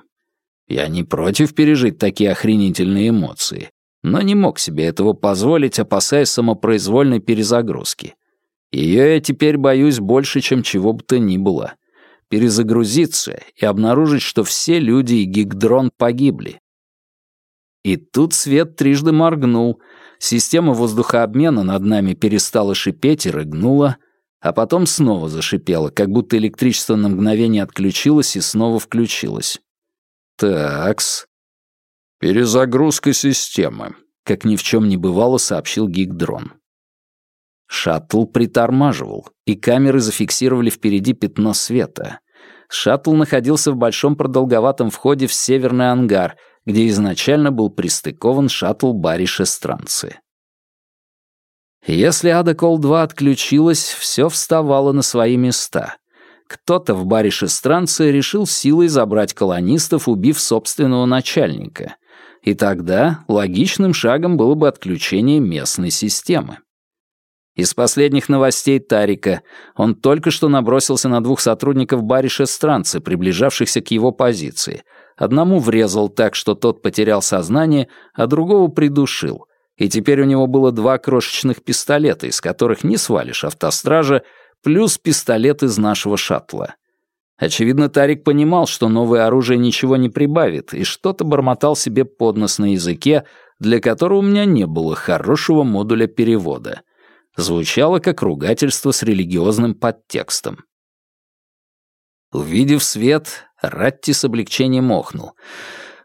Я не против пережить такие охренительные эмоции, но не мог себе этого позволить, опасаясь самопроизвольной перезагрузки. Ее я теперь боюсь больше, чем чего бы то ни было. Перезагрузиться и обнаружить, что все люди и гигдрон погибли. И тут свет трижды моргнул, система воздухообмена над нами перестала шипеть и рыгнула, а потом снова зашипело, как будто электричество на мгновение отключилось и снова включилось. «Такс». «Перезагрузка системы», — как ни в чем не бывало, сообщил Гигдрон. Шаттл притормаживал, и камеры зафиксировали впереди пятно света. Шаттл находился в большом продолговатом входе в северный ангар, где изначально был пристыкован шаттл Бариша Странцы. Если Ада Кол-2 отключилась, все вставало на свои места. Кто-то в баре шестранцы решил силой забрать колонистов, убив собственного начальника. И тогда логичным шагом было бы отключение местной системы. Из последних новостей Тарика он только что набросился на двух сотрудников баре шестранцы, приближавшихся к его позиции. Одному врезал так, что тот потерял сознание, а другого придушил — и теперь у него было два крошечных пистолета, из которых не свалишь автостража, плюс пистолет из нашего шаттла. Очевидно, Тарик понимал, что новое оружие ничего не прибавит, и что-то бормотал себе под нос на языке, для которого у меня не было хорошего модуля перевода. Звучало как ругательство с религиозным подтекстом. Увидев свет, Ратти с облегчением охнул.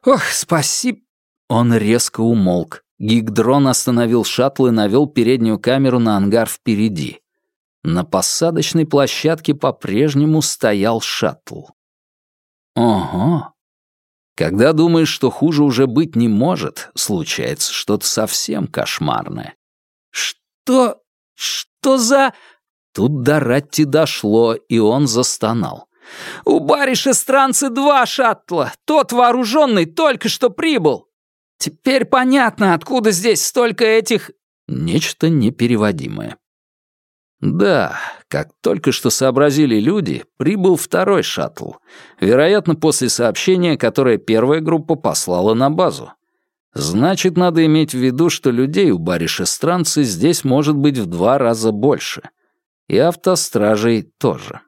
«Ох, спасибо!» Он резко умолк. Гигдрон остановил шаттл и навел переднюю камеру на ангар впереди. На посадочной площадке по-прежнему стоял шаттл. Ого! Когда думаешь, что хуже уже быть не может, случается что-то совсем кошмарное. Что? Что за... Тут до Ратти дошло, и он застонал. «У бариша странцы два шаттла. Тот вооруженный только что прибыл». Теперь понятно, откуда здесь столько этих... Нечто непереводимое. Да, как только что сообразили люди, прибыл второй шаттл. Вероятно, после сообщения, которое первая группа послала на базу. Значит, надо иметь в виду, что людей у баришестранцы здесь может быть в два раза больше. И автостражей тоже.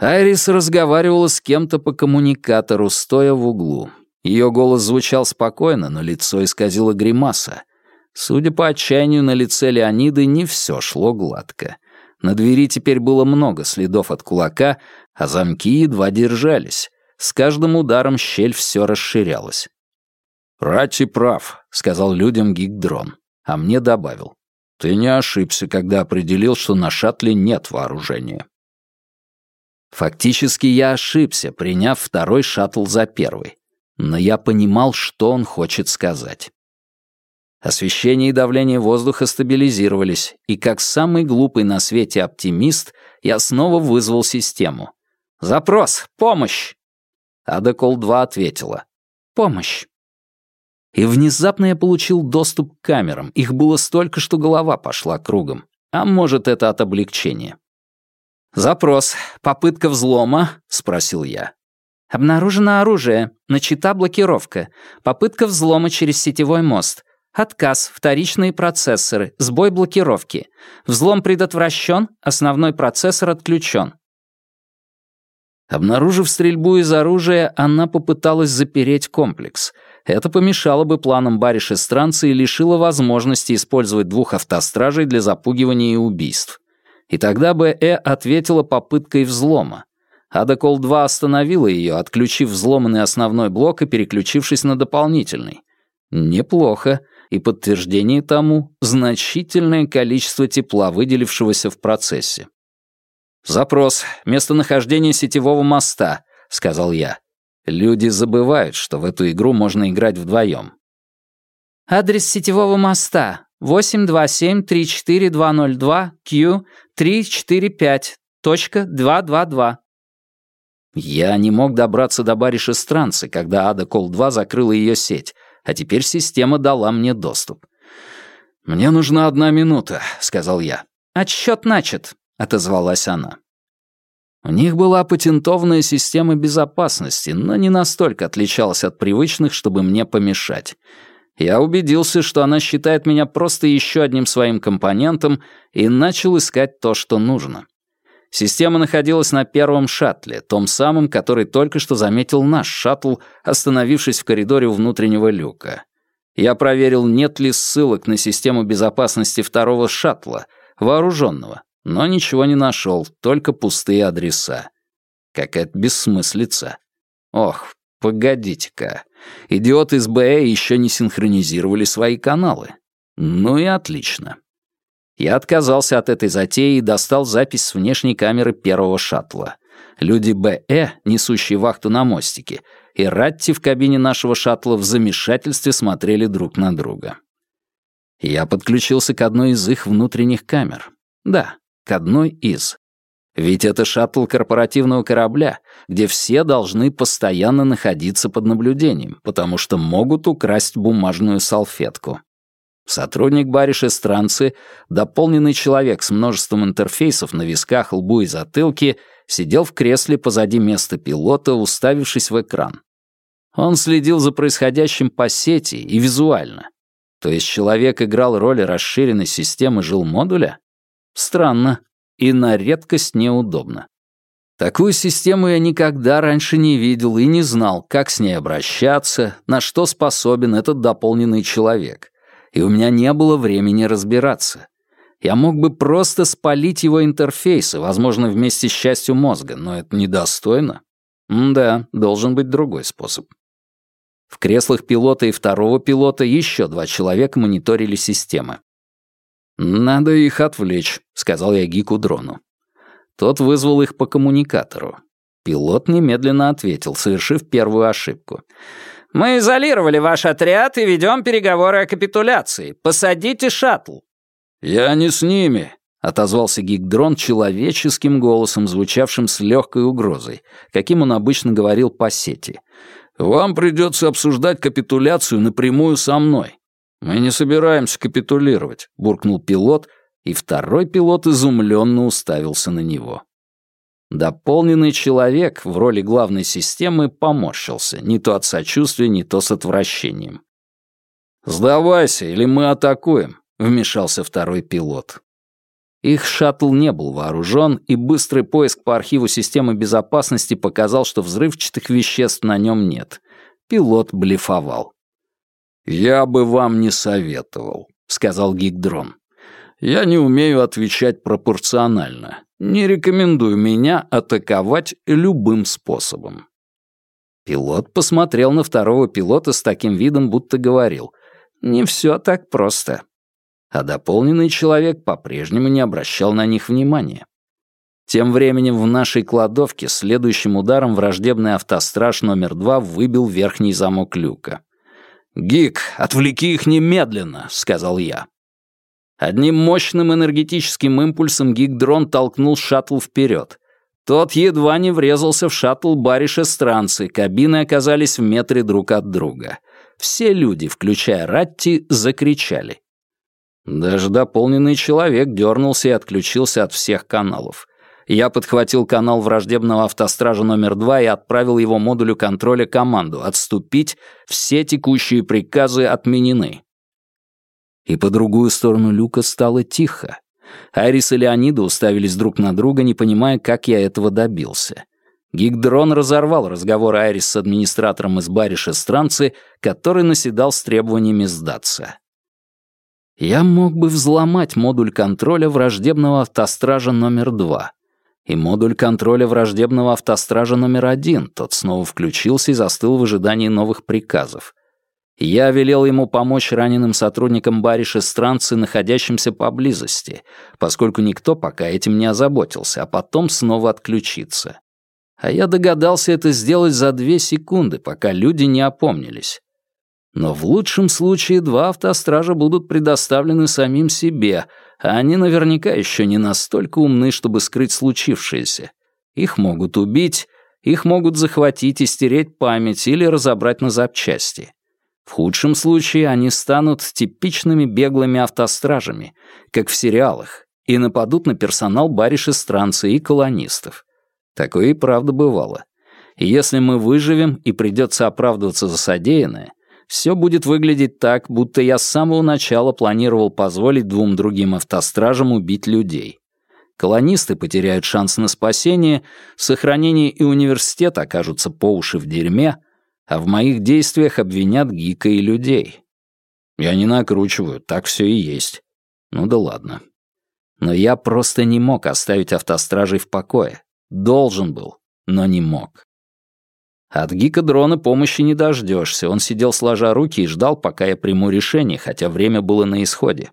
Айрис разговаривала с кем-то по коммуникатору, стоя в углу. Ее голос звучал спокойно, но лицо исказило гримаса. Судя по отчаянию на лице Леониды, не все шло гладко. На двери теперь было много следов от кулака, а замки едва держались. С каждым ударом щель все расширялась. «Ратти прав», — сказал людям Гигдрон, а мне добавил. «Ты не ошибся, когда определил, что на шаттле нет вооружения». Фактически я ошибся, приняв второй шаттл за первый но я понимал, что он хочет сказать. Освещение и давление воздуха стабилизировались, и как самый глупый на свете оптимист я снова вызвал систему. «Запрос! Помощь!» Адекол-2 ответила. «Помощь!» И внезапно я получил доступ к камерам. Их было столько, что голова пошла кругом. А может, это от облегчения. «Запрос. Попытка взлома?» — спросил я. Обнаружено оружие. Начата блокировка. Попытка взлома через сетевой мост. Отказ, вторичные процессоры, сбой блокировки. Взлом предотвращен, основной процессор отключен. Обнаружив стрельбу из оружия, она попыталась запереть комплекс. Это помешало бы планам Бариш Странца и лишило возможности использовать двух автостражей для запугивания и убийств. И тогда бы Э ответила попыткой взлома. Адакол-2 остановила ее, отключив взломанный основной блок и переключившись на дополнительный. Неплохо, и подтверждение тому — значительное количество тепла, выделившегося в процессе. «Запрос. Местонахождение сетевого моста», — сказал я. Люди забывают, что в эту игру можно играть вдвоем. «Адрес сетевого моста. 827-34202-Q345.222». Я не мог добраться до бариша Странцы, когда Ада Кол-2 закрыла ее сеть, а теперь система дала мне доступ. «Мне нужна одна минута», — сказал я. «Отсчет начат», — отозвалась она. У них была патентованная система безопасности, но не настолько отличалась от привычных, чтобы мне помешать. Я убедился, что она считает меня просто еще одним своим компонентом и начал искать то, что нужно. Система находилась на первом шаттле, том самом, который только что заметил наш шаттл, остановившись в коридоре у внутреннего люка. Я проверил, нет ли ссылок на систему безопасности второго шаттла, вооруженного, но ничего не нашел, только пустые адреса. Какая-то бессмыслица. Ох, погодите-ка. Идиоты из БЭ еще не синхронизировали свои каналы. Ну и отлично. Я отказался от этой затеи и достал запись с внешней камеры первого шаттла. люди БЭ, несущие вахту на мостике, и Ратти в кабине нашего шаттла в замешательстве смотрели друг на друга. Я подключился к одной из их внутренних камер. Да, к одной из. Ведь это шаттл корпоративного корабля, где все должны постоянно находиться под наблюдением, потому что могут украсть бумажную салфетку. Сотрудник бариш эстранцы, дополненный человек с множеством интерфейсов на висках, лбу и затылке, сидел в кресле позади места пилота, уставившись в экран. Он следил за происходящим по сети и визуально. То есть человек играл роль расширенной системы жилмодуля? Странно и на редкость неудобно. Такую систему я никогда раньше не видел и не знал, как с ней обращаться, на что способен этот дополненный человек. И у меня не было времени разбираться. Я мог бы просто спалить его интерфейсы, возможно, вместе с частью мозга, но это недостойно. М да, должен быть другой способ. В креслах пилота и второго пилота еще два человека мониторили системы. «Надо их отвлечь», — сказал я Гику дрону. Тот вызвал их по коммуникатору. Пилот немедленно ответил, совершив первую ошибку. «Мы изолировали ваш отряд и ведем переговоры о капитуляции. Посадите шаттл». «Я не с ними», — отозвался гик-дрон человеческим голосом, звучавшим с легкой угрозой, каким он обычно говорил по сети. «Вам придется обсуждать капитуляцию напрямую со мной. «Мы не собираемся капитулировать», — буркнул пилот, и второй пилот изумленно уставился на него. Дополненный человек в роли главной системы поморщился, не то от сочувствия, не то с отвращением. «Сдавайся, или мы атакуем», — вмешался второй пилот. Их шаттл не был вооружен, и быстрый поиск по архиву системы безопасности показал, что взрывчатых веществ на нем нет. Пилот блефовал. «Я бы вам не советовал», — сказал Гигдрон. «Я не умею отвечать пропорционально. Не рекомендую меня атаковать любым способом». Пилот посмотрел на второго пилота с таким видом, будто говорил, «Не все так просто». А дополненный человек по-прежнему не обращал на них внимания. Тем временем в нашей кладовке следующим ударом враждебный автостраж номер два выбил верхний замок люка. «Гик, отвлеки их немедленно», — сказал я. Одним мощным энергетическим импульсом гик-дрон толкнул шаттл вперед. Тот едва не врезался в шаттл бариша странцы, кабины оказались в метре друг от друга. Все люди, включая Ратти, закричали. Даже дополненный человек дернулся и отключился от всех каналов. Я подхватил канал враждебного автостража номер два и отправил его модулю контроля команду «Отступить, все текущие приказы отменены». И по другую сторону люка стало тихо. Айрис и Леонида уставились друг на друга, не понимая, как я этого добился. Гигдрон разорвал разговор Айрис с администратором из бариша Странцы, который наседал с требованиями сдаться. Я мог бы взломать модуль контроля враждебного автостража номер два и модуль контроля враждебного автостража номер один, тот снова включился и застыл в ожидании новых приказов. Я велел ему помочь раненым сотрудникам бариша странцы, находящимся поблизости, поскольку никто пока этим не озаботился, а потом снова отключиться. А я догадался это сделать за две секунды, пока люди не опомнились. Но в лучшем случае два автостража будут предоставлены самим себе, они наверняка еще не настолько умны, чтобы скрыть случившееся. Их могут убить, их могут захватить и стереть память или разобрать на запчасти. В худшем случае они станут типичными беглыми автостражами, как в сериалах, и нападут на персонал бариши странцы и колонистов. Такое и правда бывало. И если мы выживем и придется оправдываться за содеянное, все будет выглядеть так, будто я с самого начала планировал позволить двум другим автостражам убить людей. Колонисты потеряют шанс на спасение, сохранение и университет окажутся по уши в дерьме, а в моих действиях обвинят Гика и людей. Я не накручиваю, так все и есть. Ну да ладно. Но я просто не мог оставить автостражей в покое. Должен был, но не мог. От гика дрона помощи не дождешься. Он сидел сложа руки и ждал, пока я приму решение, хотя время было на исходе.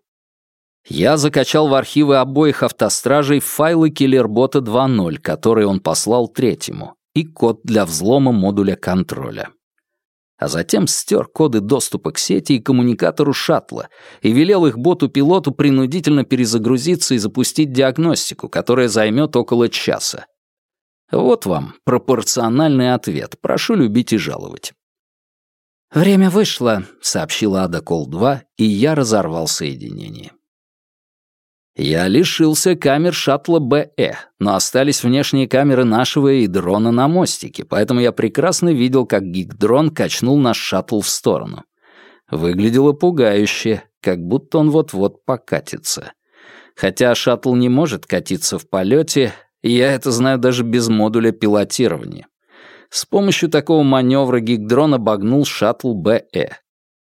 Я закачал в архивы обоих автостражей файлы Киллербота 2.0, которые он послал третьему, и код для взлома модуля контроля. А затем стер коды доступа к сети и коммуникатору шаттла и велел их боту-пилоту принудительно перезагрузиться и запустить диагностику, которая займет около часа. Вот вам пропорциональный ответ. Прошу любить и жаловать. «Время вышло», — сообщила Ада Кол-2, и я разорвал соединение. Я лишился камер шаттла БЭ, но остались внешние камеры нашего и дрона на мостике, поэтому я прекрасно видел, как гик-дрон качнул наш шаттл в сторону. Выглядело пугающе, как будто он вот-вот покатится. Хотя шаттл не может катиться в полете, я это знаю даже без модуля пилотирования. С помощью такого маневра гик-дрон обогнул шаттл БЭ.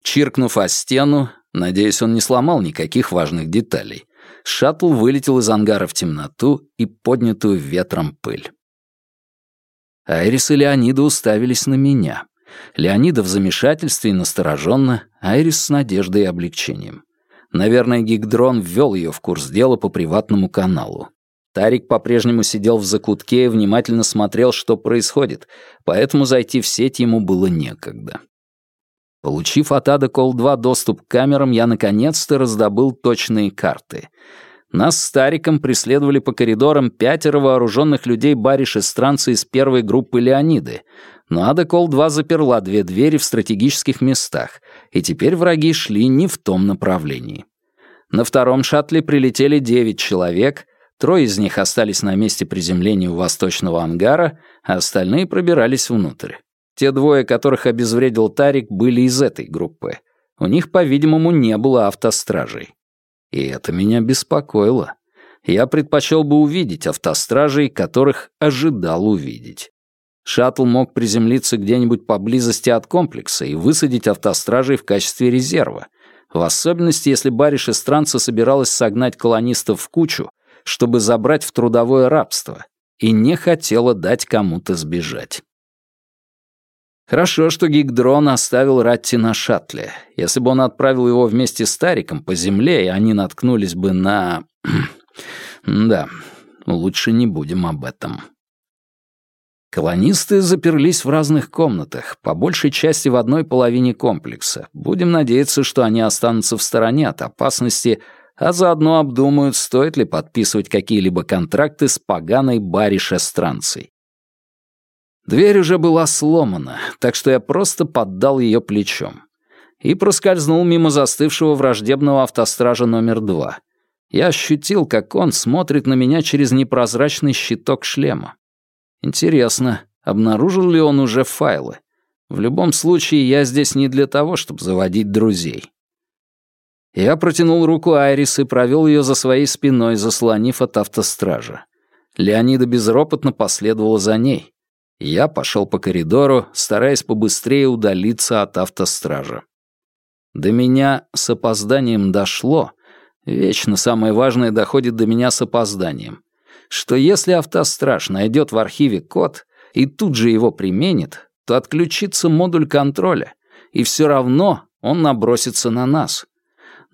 Чиркнув о стену, надеюсь, он не сломал никаких важных деталей, шаттл вылетел из ангара в темноту и поднятую ветром пыль. Айрис и Леонида уставились на меня. Леонида в замешательстве и настороженно, Айрис с надеждой и облегчением. Наверное, Гигдрон ввел ее в курс дела по приватному каналу. Тарик по-прежнему сидел в закутке и внимательно смотрел, что происходит, поэтому зайти в сеть ему было некогда. Получив от Ада Кол-2 доступ к камерам, я наконец-то раздобыл точные карты. Нас с Стариком преследовали по коридорам пятеро вооруженных людей бариш-эстранца из первой группы Леониды, но Ада Кол-2 заперла две двери в стратегических местах, и теперь враги шли не в том направлении. На втором шаттле прилетели девять человек, трое из них остались на месте приземления у восточного ангара, а остальные пробирались внутрь. Те двое, которых обезвредил Тарик, были из этой группы. У них, по-видимому, не было автостражей. И это меня беспокоило. Я предпочел бы увидеть автостражей, которых ожидал увидеть. Шаттл мог приземлиться где-нибудь поблизости от комплекса и высадить автостражей в качестве резерва, в особенности, если бариш странца собиралась согнать колонистов в кучу, чтобы забрать в трудовое рабство, и не хотела дать кому-то сбежать. Хорошо, что Гигдрон оставил Ратти на шаттле. Если бы он отправил его вместе с Тариком по земле, и они наткнулись бы на... да, лучше не будем об этом. Колонисты заперлись в разных комнатах, по большей части в одной половине комплекса. Будем надеяться, что они останутся в стороне от опасности, а заодно обдумают, стоит ли подписывать какие-либо контракты с поганой бариш-эстранцей. Дверь уже была сломана, так что я просто поддал ее плечом. И проскользнул мимо застывшего враждебного автостража номер два. Я ощутил, как он смотрит на меня через непрозрачный щиток шлема. Интересно, обнаружил ли он уже файлы? В любом случае, я здесь не для того, чтобы заводить друзей. Я протянул руку Айрис и провел ее за своей спиной, заслонив от автостража. Леонида безропотно последовала за ней. Я пошел по коридору, стараясь побыстрее удалиться от автостража. До меня с опозданием дошло, вечно самое важное доходит до меня с опозданием, что если автостраж найдет в архиве код и тут же его применит, то отключится модуль контроля, и все равно он набросится на нас.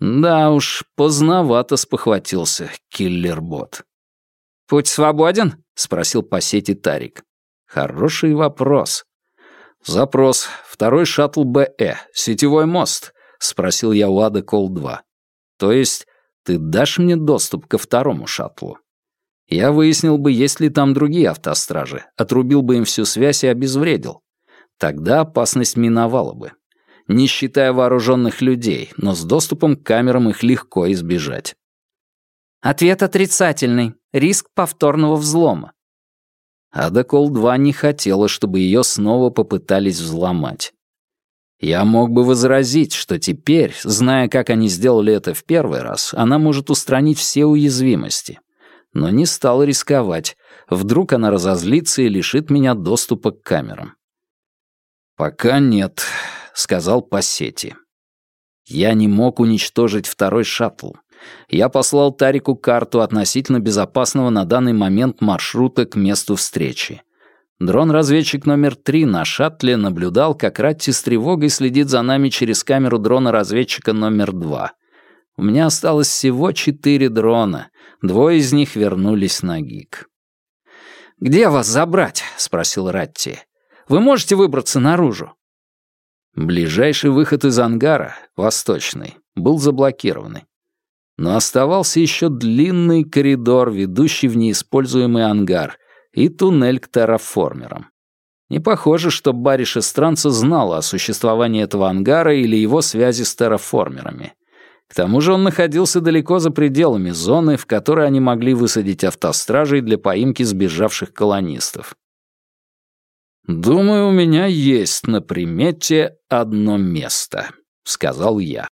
Да уж, поздновато спохватился киллербот. «Путь свободен?» — спросил по сети Тарик. Хороший вопрос. Запрос. Второй шаттл БЭ. Сетевой мост. Спросил я у Ады Кол-2. То есть ты дашь мне доступ ко второму шаттлу? Я выяснил бы, есть ли там другие автостражи, отрубил бы им всю связь и обезвредил. Тогда опасность миновала бы. Не считая вооруженных людей, но с доступом к камерам их легко избежать. Ответ отрицательный. Риск повторного взлома. Ада Кол-2 не хотела, чтобы ее снова попытались взломать. Я мог бы возразить, что теперь, зная, как они сделали это в первый раз, она может устранить все уязвимости. Но не стал рисковать. Вдруг она разозлится и лишит меня доступа к камерам. «Пока нет», — сказал по сети. Я не мог уничтожить второй шаттл. Я послал Тарику карту относительно безопасного на данный момент маршрута к месту встречи. Дрон-разведчик номер три на шаттле наблюдал, как Ратти с тревогой следит за нами через камеру дрона-разведчика номер два. У меня осталось всего четыре дрона, двое из них вернулись на ГИК. «Где вас забрать?» — спросил Ратти. «Вы можете выбраться наружу?» Ближайший выход из ангара, восточный, был заблокированный. Но оставался еще длинный коридор, ведущий в неиспользуемый ангар, и туннель к терраформерам. Не похоже, что Бариш Эстранца знала о существовании этого ангара или его связи с терраформерами. К тому же он находился далеко за пределами зоны, в которой они могли высадить автостражей для поимки сбежавших колонистов. «Думаю, у меня есть на примете одно место», — сказал я.